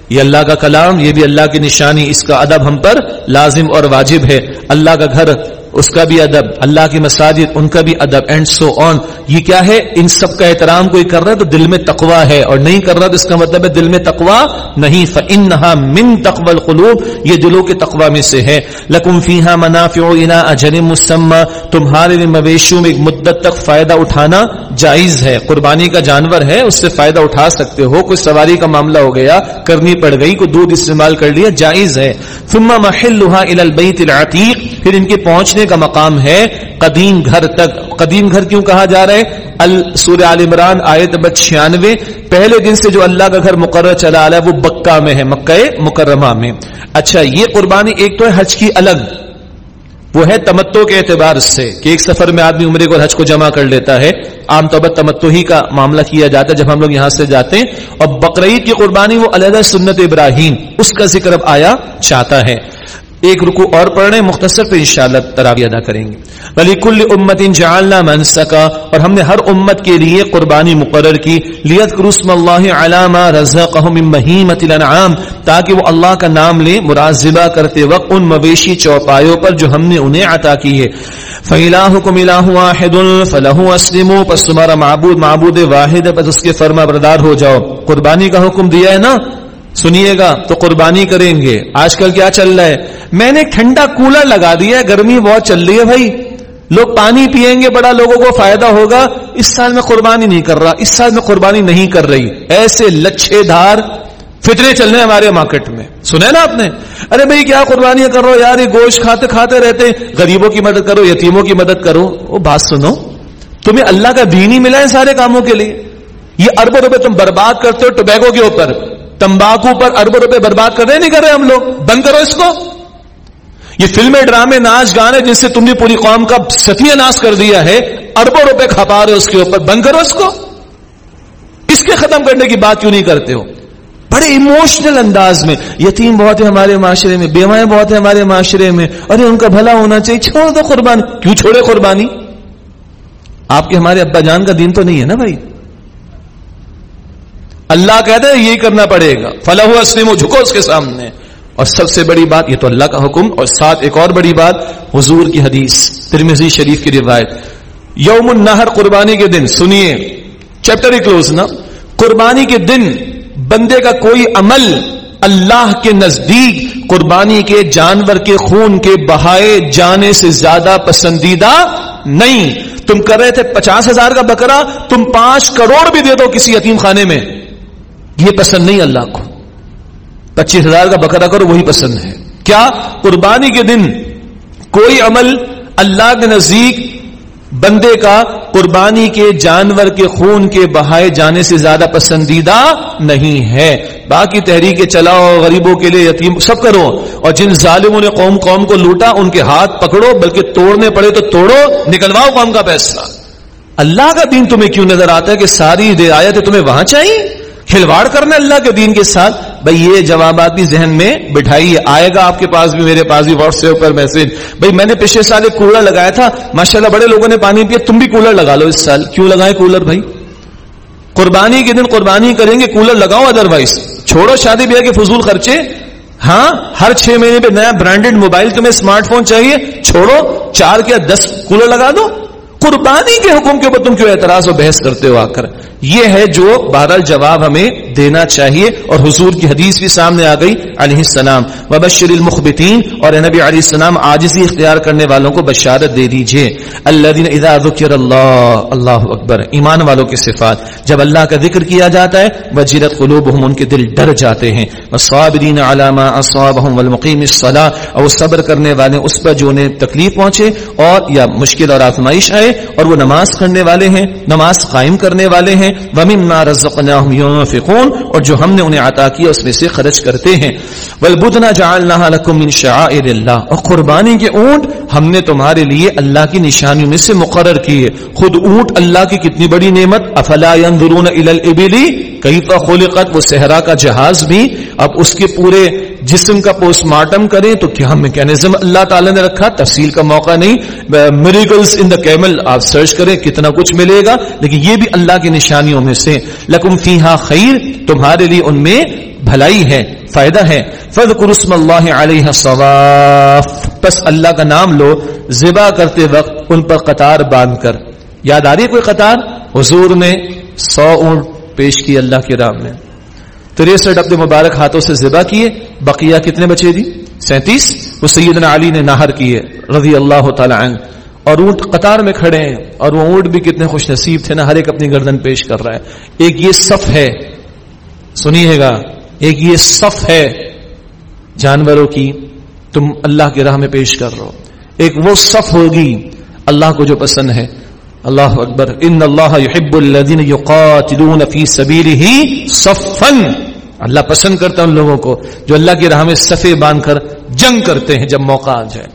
یہ اللہ کا کلام، یہ بھی اللہ کی نشانی، اس کا ادب ہم پر لازم اور واجب ہے۔ اللہ کا گھر اس کا بھی ادب، اللہ کی مساجد، ان کا بھی ادب. اینڈ سو آن یہ کیا ہے؟ ان سب کا احترام کوئی کر رہا ہے تو دل میں تقوا ہے، اور نہیں کر رہا تو اس کا مطلب ہے دل میں تقوا نہیں. فنحا من تقوی القلوب، یہ دلوں کے تقوا میں سے ہے. لکم فیحا منافع اجن مسمہ تمہارے مویشیوں میں ایک مدت تک فائدہ اٹھانا جائز ہے. قربانی کا جانور ہے، اس سے فائدہ اٹھا سکتے ہو. کوئی سواری کا معاملہ ہو گیا، کرنی پڑ گئی، کوئی دودھ استعمال کر لیا، جائز ہے. ثم محلها الى البيت العتیق پھر ان کے پہنچنے کا مقام ہے قدیم گھر تک۔ قدیم گھر کیوں کہا جا رہا ہے؟ سورہ عال عمران آیت نمبر چھیانوے۔ پہلے دن سے جو اللہ کا گھر مقرر چلا آ رہا ہے وہ بکہ میں ہے، مکہ مکرمہ میں۔ اچھا یہ قربانی ایک تو ہے حج کی الگ۔ وہ ہے تمتو کے اعتبار سے کہ ایک سفر میں آدمی عمرے کو حج کو جمع کر لیتا ہے۔ عام طور پر تمتو ہی کا معاملہ کیا جاتا ہے جب ہم لوگ یہاں سے جاتے ہیں۔ اور بقرعید کی قربانی وہ علیحدہ سنت ابراہیم، اس کا ذکر اب آیا چاہتا ہے۔ ایک رکو اور پڑھ رہے مختصر پہ انشاءاللہ تراوی ادا کریں گے۔ ولی کل امت ان جعلنا من سکا اور ہم نے ہر امت کے لیے قربانی مقرر کی۔ لیت کرسم اللہ علامہ رزقهم من بہیمت الانعام تاکہ وہ اللہ کا نام لے مرازبہ کرتے وقت ان مویشی چوپایوں پر جو ہم نے انہیں عطا کی ہے۔ فَإِلَاهُكُمْ إِلَاهُ وَاحِدٌ، فَلَهُ أَسْلِمُوا پس تمہارا معبود معبود واحد ہے، پس اس کے فرما بردار ہو جاؤ۔ قربانی کا حکم دیا ہے نا؟ سنیے گا، تو قربانی کریں گے۔ آج کل کیا چل رہا ہے؟ میں نے ٹھنڈا کولر لگا دیا ہے، گرمی بہت چل رہی ہے بھائی۔ لوگ پانی پیئیں گے، بڑا لوگوں کو فائدہ ہوگا۔ اس سال میں قربانی نہیں کر رہا، اس سال میں قربانی نہیں کر رہی۔ ایسے لچھے دھار فطرے چل رہے ہیں ہمارے مارکیٹ میں۔ سنے نا آپ نے؟ ارے بھائی، کیا قربانیاں کر رہو یار؟ یہ گوشت کھاتے کھاتے رہتے غریبوں کی مدد کرو، یتیموں کی مدد کرو۔ وہ بات سنو۔ تمہیں اللہ کا دین ہی ملا ہے سارے کاموں کے لیے۔ یہ اربوں روپے تم برباد کرتے ہو ٹوبیکو کے اوپر۔ تمباکو پر اربوں روپے برباد کر رہے نہیں کر رہے ہم لوگ؟ بند کرو اس کو۔ یہ فلمیں، ڈرامے، ناچ، گانے جن سے تم نے پوری قوم کا ستیہ ناش کر دیا ہے، اربوں روپے کھپا رہے اس کے اوپر، بند کرو اس کو۔ اس کے ختم کرنے کی بات کیوں نہیں کرتے ہو؟ بڑے ایموشنل انداز میں۔ یتیم بہت ہے ہمارے معاشرے میں، بیوائیں بہت ہیں ہمارے معاشرے میں، ارے ان کا بھلا ہونا چاہیے، چھوڑ دو قربانی۔ کیوں چھوڑے قربانی؟ آپ کے ہمارے ابا جان کا دین تو نہیں ہے نا بھائی؟ اللہ کہتا ہے یہی کرنا پڑے گا۔ فلاح اسلم جھکو اس کے سامنے۔ اور سب سے بڑی بات، یہ تو اللہ کا حکم، اور ساتھ ایک اور بڑی بات، حضور کی حدیث ترمزی شریف کی روایت۔ یوم النہر، قربانی کے دن، سنیے، چیپٹر ہی کلوز نا۔ قربانی کے دن، بندے کا کوئی عمل اللہ کے نزدیک، قربانی کے جانور کے خون کے بہائے جانے سے زیادہ پسندیدہ نہیں۔ تم کر رہے تھے پچاس ہزار کا بکرا، تم پانچ کروڑ بھی دے دو کسی یتیم خانے میں۔ یہ پسند نہیں اللہ کو۔ پچیس ہزار کا بکرا کرو، وہی پسند ہے۔ کیا؟ قربانی کے دن کوئی عمل اللہ کے نزدیک بندے کا قربانی کے جانور کے خون کے بہائے جانے سے زیادہ پسندیدہ نہیں ہے۔ باقی تحریک چلاؤ، غریبوں کے لیے یتیم، سب کرو۔ اور جن ظالموں نے قوم قوم کو لوٹا، ان کے ہاتھ پکڑو، بلکہ توڑنے پڑے تو توڑو، نکلواؤ قوم کا پیسہ اللہ کا دین تمہیں کیوں نظر آتا ہے کہ ساری رعایت تمہیں وہاں چاہیے؟ کھلواڑ کرنا اللہ کے دین کے ساتھ؟ بھائی یہ جوابات بھی ذہن میں بٹھائیے آئے گا آپ کے پاس بھی میرے پاس بھی واٹس ایپ پر میسج۔ بھائی میں نے پچھلے سال ایک کولر لگایا تھا۔ ماشاءاللہ بڑے لوگوں نے پانی پیا۔ تم بھی کولر لگا لو اس سال۔ کیوں لگائے کولر بھائی؟ قربانی کے دن قربانی کریں گے، کولر لگاؤ ادر وائز چھوڑو شادی بیاہ کے فضول خرچے۔ ہاں ہر چھ مہینے پہ نیا برانڈیڈ موبائل تمہیں اسمارٹ فون چاہیے۔ چھوڑو، چار کیا دس کولر لگا دو؟ قربانی کے حکم کے اوپر تم کیوں اعتراض و بحث کرتے ہو آ کر یہ ہے جو بہرحال جواب ہمیں دینا چاہیے اور حضور کی حدیث بھی سامنے آ گئی، علیہ السلام۔ وبشر المخبتین اور نبی علیہ السلام آجزی اختیار کرنے والوں کو بشارت دے دیجیے۔ الذین اذا ذکر اللہ اللہ اکبر، ایمان والوں کی صفات۔ جب اللہ کا ذکر کیا جاتا ہے وجرت قلوبہم، ان کے دل ڈر جاتے ہیں۔ والصابرین علی ما اصابہم والمقیم الصلاۃ اور صبر کرنے والے اس پر جو انہیں تکلیف پہنچے، اور یا مشکل اور آزمائش آئے اور وہ نماز کرنے والے ہیں، نماز قائم کرنے والے ہیں۔ وَمِمَّا رَزَّقْنَاهُمْ يُنْفِقُونَ اور جو ہم نے انہیں عطا کیا، اس میں سے خرچ کرتے ہیں۔ وَالْبُدْنَ جَعَلْنَاهَا لَكُم مِّن شَعَائِرِ اللَّهِ اور قربانی کے اونٹ ہم نے تمہارے لیے اللہ کی نشانیوں میں سے مقرر کیے۔ خود اونٹ اللہ کی کتنی بڑی نعمت۔ افلا ينظرون الى الابل کیف خلقت؟ وہ صحرا کا جہاز بھی۔ اب اس کے پورے جسم کا پوسٹ مارٹم کریں تو کیا میکینزم اللہ تعالی نے رکھا؟ تفصیل کا موقع نہیں۔ میریکلز ان دا کیمل آپ سرچ کریں، کتنا کچھ ملے گا۔ لیکن یہ بھی اللہ کی نشانیوں میں سے۔ لکم فیہا خیر، تمہارے لیے ان میں بھلائی ہے، فائدہ ہے۔ فض قرسم اللہ علیہ صواف۔ پس اللہ کا نام لو، ذبح کرتے وقت ان پر قطار باندھ کر۔ یاد آ رہی ہے کوئی قطار؟ حضور نے سو اونٹ پیش کی اللہ کے رام میں۔ تریسٹھ اپنے مبارک ہاتھوں سے ذبح کیے، بقیہ کتنے بچے دی سینتیس۔ وہ سیدنا علی نے نہر کیے رضی اللہ تعالی عنہ۔ اور اونٹ قطار میں کھڑے ہیں، اور وہ اونٹ بھی کتنے خوش نصیب تھے نا، ہر ایک اپنی گردن پیش کر رہا ہے۔ ایک یہ صف ہے، سنیے گا، ایک یہ صف ہے جانوروں کی، تم اللہ کی راہ میں پیش کر رہے ہو ایک وہ صف ہوگی اللہ کو جو پسند ہے۔ اللہ اکبر، ان اللہ يحب الذين يقاتلون في سبيله صفا۔ اللہ پسند کرتا ہے ان لوگوں کو، جو اللہ کی راہ میں صفے باندھ کر جنگ کرتے ہیں جب موقع آ جائے۔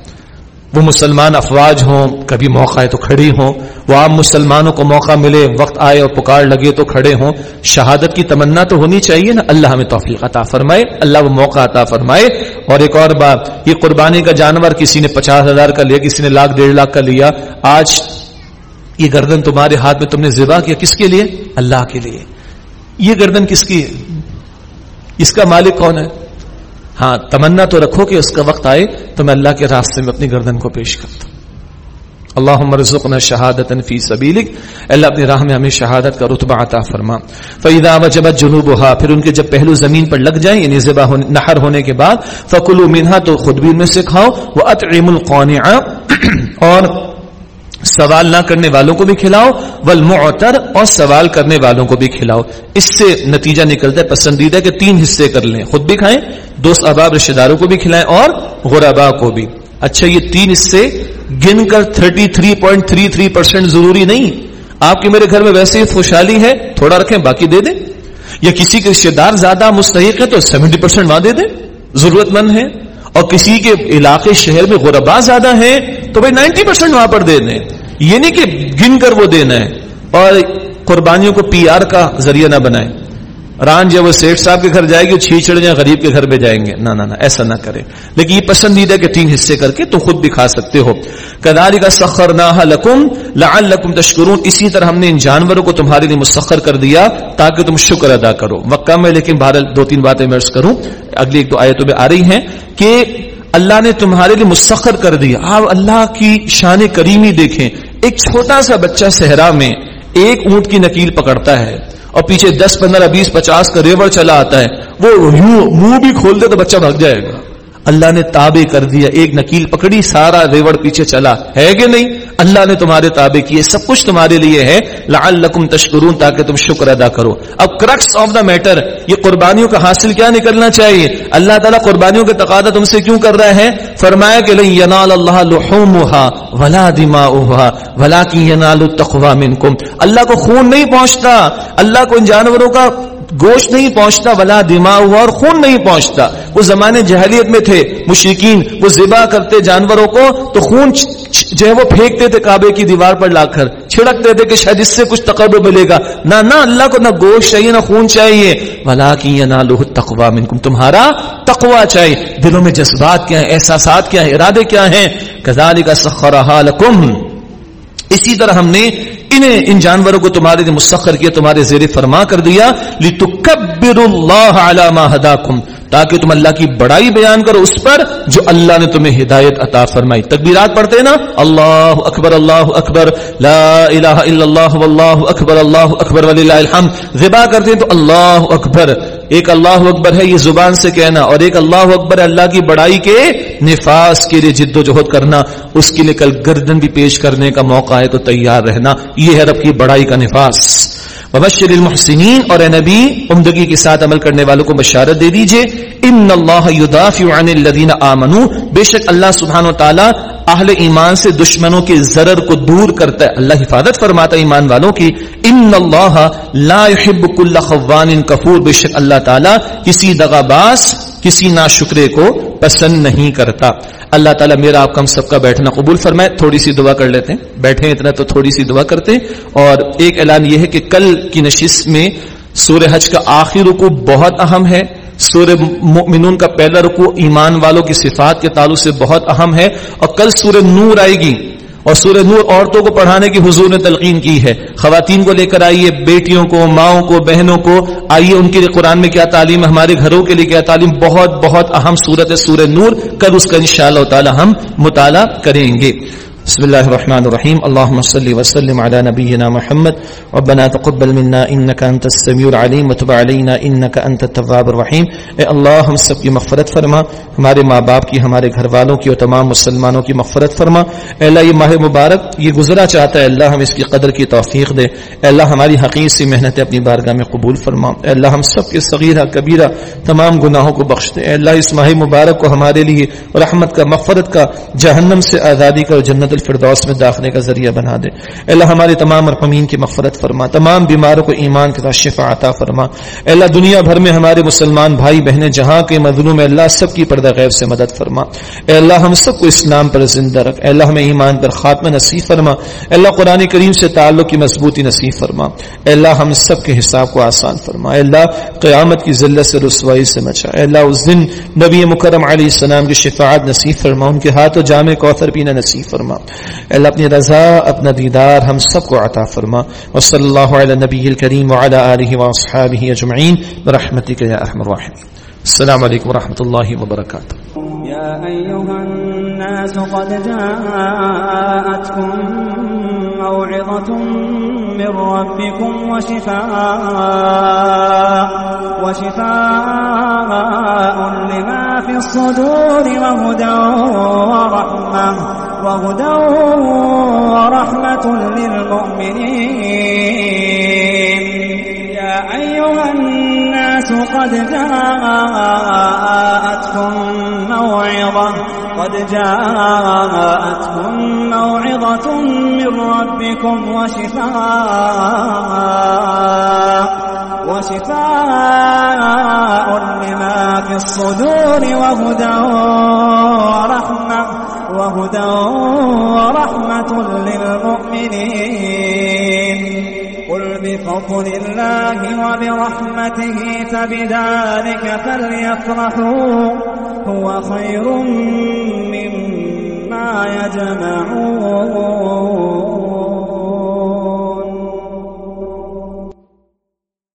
وہ مسلمان افواج ہوں، کبھی موقع آئے تو کھڑی ہوں۔ وہ عام مسلمانوں کو موقع ملے، وقت آئے اور پکار لگے تو کھڑے ہوں۔ شہادت کی تمنا تو ہونی چاہیے نا، اللہ ہمیں توفیق عطا فرمائے، اللہ وہ موقع عطا فرمائے۔ اور ایک اور بات، یہ قربانی کا جانور کسی نے پچاس ہزار کا لیا، کسی نے لاکھ، ڈیڑھ لاکھ کا لیا۔ آج یہ گردن تمہارے ہاتھ میں تم نے ذبح کیا کس کے لیے؟ اللہ کے لیے۔ یہ گردن کس کی ہے؟ اس کا مالک کون ہے؟ ہاں تمنا تو رکھو کہ اس کا وقت آئے تو میں اللہ کے راستے میں اپنی گردن کو پیش کرتا ہوں۔ اللہ مرزقنا شہادت فی سبیلک۔ اللہ، اپنی راہ میں ہمیں شہادت کا رتبہ عطا فرما۔ فیدا وجبت جنوبها، پھر ان کے جب پہلو زمین پر لگ جائیں یعنی ذبح ہونے نہر ہونے کے بعد فکلوا منها، تو خود بھی ان میں سے کھاؤ۔ واطعموا القانع۔ اور سوال نہ کرنے والوں کو بھی کھلاؤ، والمعتر اور سوال کرنے والوں کو بھی کھلاؤ۔ اس سے نتیجہ نکلتا ہے، پسندیدہ کہ تین حصے کر لیں۔ خود بھی کھائیں، دوست احباب رشتے داروں کو بھی کھلائیں اور غربا کو بھی۔ اچھا یہ تین حصے گن کر 33.33 پرسینٹ ضروری نہیں۔ آپ کے میرے گھر میں ویسے ہی خوشحالی ہے، تھوڑا رکھیں، باقی دے دیں۔ یا کسی کے رشتے دار زیادہ مستحق ہے تو 70 پرسینٹ وہاں دے دیں۔ ضرورت مند ہے اور کسی کے علاقے شہر میں غربا زیادہ ہیں، تو بھائی نائنٹی پرسینٹ وہاں پر دے دیں یہ نہیں کہ گن کر وہ دینا ہے اور قربانیوں کو پی آر کا ذریعہ نہ بنائے ران جب وہ سیٹ صاحب کے گھر جائے گی چھیڑ چڑ جائیں غریب کے گھر میں جائیں گے۔ نہ نہ ایسا نہ کرے لیکن یہ پسندیدہ کہ تین حصے کر کے تو خود بھی کھا سکتے ہو۔ کداری کا سخر نہ لکم لعل لکم تشکرون۔ اسی طرح ہم نے ان جانوروں کو تمہارے لیے مسخر کر دیا تاکہ تم شکر ادا کرو۔ مکہ میں لیکن بہرحال دو تین باتیں میں کروں۔ اگلی ایک دو آیتوں میں آ رہی ہیں کہ اللہ نے تمہارے لیے مسخر کر دیا۔ آپ اللہ کی شان کریمی دیکھیں۔ ایک چھوٹا سا بچہ صحرا میں ایک اونٹ کی نکیل پکڑتا ہے۔ اور پیچھے دس پندرہ بیس پچاس کا ریور چلا آتا ہے، وہ منہ بھی کھول دے تو بچہ بھاگ جائے گا۔ اللہ نے تابع کر دیا، ایک نکیل پکڑی، سارا ریوڑ پیچھے چلا۔ ہے کہ نہیں؟ اللہ نے تمہارے تابع کیے، سب کچھ تمہارے لیے ہے۔ لعلکم تشکرون، تاکہ تم شکر ادا کرو۔ اب کرکس آف دا میٹر یہ قربانیوں کا حاصل کیا نکلنا چاہیے؟ اللہ تعالیٰ قربانیوں کے تقاضا تم سے کیوں کر رہا ہے؟ فرمایا کہ لن ینال اللہ لحومها ولا دماؤها ولكن ينال التقوى منكم اللہ کو خون نہیں پہنچتا۔ اللہ کو ان جانوروں کا گوشت نہیں پہنچتا، ولا دماغ ہوا اور خون نہیں پہنچتا۔ وہ زمانے جہلیت میں تھے مشرقین وہ ذبح کرتے جانوروں کو تو خون جو ہے وہ پھینکتے تھے کعبے کی دیوار پر لا کر۔ چھڑکتے تھے کہ شاید اس سے کچھ تقرب ملے گا۔ نہ نہ اللہ کو نہ گوشت چاہیے، نہ خون چاہیے۔ ولا کی نہ لوہ تقوا منکم تمہارا تقوا چاہیے۔ دلوں میں جذبات کیا ہیں، احساسات کیا ہیں، ارادے کیا ہیں؟ کزال کا سخرا لکم اسی طرح ہم نے انہیں ان جانوروں کو تمہارے لیے مسخر کیا، تمہارے زیر فرما کر دیا۔ لتکبر اللہ علی ما تاکہ تم اللہ کی بڑائی بیان کرو اس پر جو اللہ نے تمہیں ہدایت عطا فرمائی۔ تکبیرات پڑھتے ہیں نا؟ اللہ اکبر اللہ اکبر، لا الہ الا اللہ، واللہ اکبر، اللہ اکبر، وللہ الحمد۔ ذبح کرتے ہیں تو اللہ اکبر۔ ایک اللہ اکبر ہے یہ زبان سے کہنا، اور ایک اللہ اکبر ہے اللہ کی بڑائی کے نفاس کے لیے جد و جہد کرنا۔ اس کے لیے کل گردن بھی پیش کرنے کا موقع ہے تو تیار رہنا۔ یہ ہے رب کی بڑائی کا نفاس وبشر المحسنین اور اے نبی، عمدگی کے ساتھ عمل کرنے والوں کو بشارت دے دیجیے۔ ان اللہ یدافع عن الذین آمنو۔ بے شک اللہ سبحانہ و تعالی اہل ایمان سے دشمنوں کے ضرر کو دور کرتا ہے۔ اللہ حفاظت فرماتا ہے ایمان والوں کی۔ ان اللہ لا يحب كل خوان کفور۔ بے شک اللہ تعالی کسی دغاباز کسی ناشکرے کو پسند نہیں کرتا۔ اللہ تعالیٰ میرا آپ کا ہم سب کا بیٹھنا قبول فرمائے۔ تھوڑی سی دعا کر لیتے ہیں۔ بیٹھے اتنا تو تھوڑی سی دعا کرتے اور ایک اعلان یہ ہے کہ کل کی نشست میں سورہ حج کا آخری رکو بہت اہم ہے۔ سورہ مؤمنون کا پہلا رکو ایمان والوں کی صفات کے تعلق سے بہت اہم ہے۔ اور کل سورہ نور آئے گی۔ اور سورہ نور عورتوں کو پڑھانے کی حضور نے تلقین کی ہے۔ خواتین کو لے کر آئیے، بیٹیوں کو، ماؤں کو، بہنوں کو۔ آئیے ان کے لیے قرآن میں کیا تعلیم ہمارے گھروں کے لیے کیا تعلیم۔ بہت بہت اہم صورت ہے سورہ نور۔ کل اس کا انشاءاللہ تعالی ہم مطالعہ کریں گے۔ بسم الله الرحمن الرحيم اللهم صل وسلم على نبينا محمد ربنا تقبل منا انك انت السميع العليم وتب علينا انك انت التواب الرحيم اے اللہ ہم سب کی مغفرت فرما ہمارے ماں باپ کی ہمارے گھر والوں کی اور تمام مسلمانوں کی مغفرت فرما اے اللہ یہ ماہ مبارک یہ گزرا چاہتا ہے اللہ ہم اس کی قدر کی توفیق دے اے اللہ ہماری حقیق سی محنت اپنی بارگاہ میں قبول فرما اے اللہ ہم سب کے صغیرہ کبیرہ تمام گناہوں کو بخش دے اے اللہ اس ماہ مبارک کو ہمارے لیے رحمت کا مغفرت کا جہنم سے آزادی کا اور جنت الفردوس میں داخلے کا ذریعہ بنا دے۔ اللہ ہمارے تمام مرحومین کی مغفرت فرما۔ تمام بیماروں کو ایمان کے ساتھ شفا عطا فرما۔ اللہ دنیا بھر میں ہمارے مسلمان بھائی بہنیں جہاں کے مظلوم ہے اللہ سب کی پردہ غیب سے مدد فرما۔ اے اللہ ہم سب کو اسلام پر زندہ رکھ۔ اے اللہ ہمیں ایمان پر خاتمہ نصیب فرما۔ اے اللہ قرآن کریم سے تعلق کی مضبوطی نصیب فرما۔ اے اللہ ہم سب کے حساب کو آسان فرما۔ اے اللہ قیامت کی ذلت سے رسوائی سے بچا۔ اے اللہ اس دن نبی مکرم علیہ السلام کی شفاعت نصیب فرما۔ ان کے ہاتھوں جامع کوثر پینا نصیب فرما۔ اللہ اپنی رضا، اپنا دیدار ہم سب کو عطا فرما۔ وصلی اللہ علی نبی الکریم وعلی آلہ واصحابہ اجمعین۔ برحمتک یا ارحم الراحمین۔ السلام علیکم ورحمۃ اللہ وبرکاتہ۔ يا أيها الناس قد جاءتكم موعظة من ربكم وشفاء وشفاء لما في الصدور وهدى ورحمة وهدى ورحمة للمؤمنين. يا أيها الناس قد جاءتكم موعظة، قد جاءتكم موعظة من ربكم وشفاء وشفاء لما في الصدور وهدى ورحمة. وهدى ورحمة للمؤمنين. قل بفضل الله وبرحمته فبذلك فليفرحوا. هو خير مما يجمعون.